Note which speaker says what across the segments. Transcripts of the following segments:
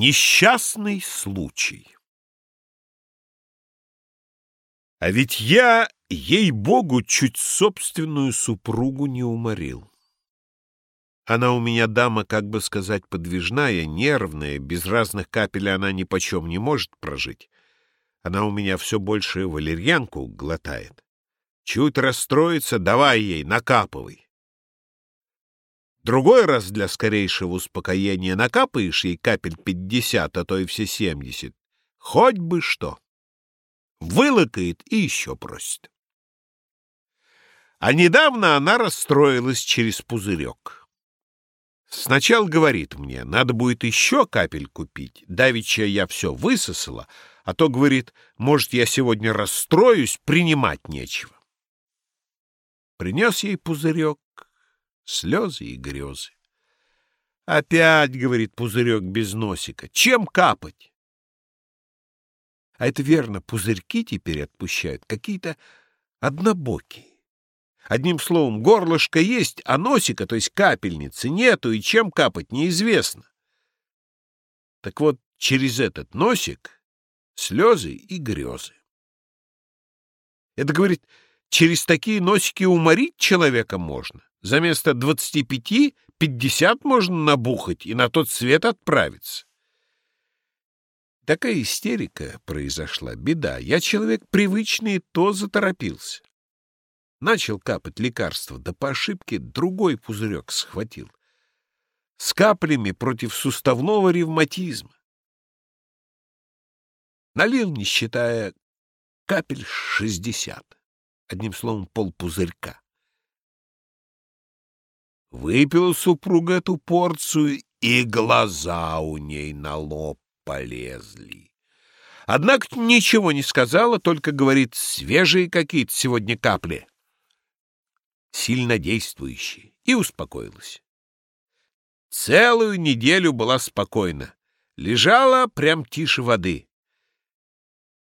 Speaker 1: Несчастный случай. А ведь я, ей-богу, чуть собственную супругу не уморил. Она у меня дама, как бы сказать, подвижная, нервная, без разных капель она ни почем не может прожить. Она у меня все больше валерьянку глотает. Чуть расстроится, давай ей, накапывай. Другой раз для скорейшего успокоения накапаешь ей капель пятьдесят, а то и все семьдесят. Хоть бы что. Вылакает и еще просит. А недавно она расстроилась через пузырек. Сначала говорит мне, надо будет еще капель купить. Давеча я все высосала, а то, говорит, может, я сегодня расстроюсь, принимать нечего. Принес ей пузырек, слезы и грезы. Опять, говорит пузырек без носика, чем капать? А это верно, пузырьки теперь отпущают, какие-то однобокие. Одним словом, горлышко есть, а носика, то есть капельницы, нету, и чем капать, неизвестно. Так вот, через этот носик слезы и грезы. Это, говорит, через такие носики уморить человека можно. За место двадцати пяти пятьдесят можно набухать и на тот свет отправиться. Такая истерика произошла, беда. Я человек привычный, то заторопился. Начал капать лекарство, да по ошибке другой пузырек схватил. С каплями против суставного ревматизма. Налил, не считая, капель шестьдесят. Одним словом, полпузырька. Выпила супруга эту порцию, и глаза у ней на лоб полезли. Однако ничего не сказала, только говорит, свежие какие-то сегодня капли. Сильно действующие. И успокоилась. Целую неделю была спокойна. Лежала прям тише воды.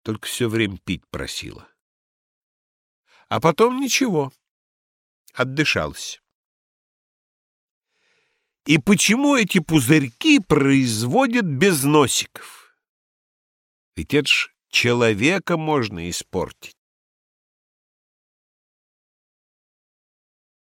Speaker 1: Только все время пить просила. А потом ничего. Отдышалась. И почему эти пузырьки производят без носиков? Ведь это ж человека можно испортить.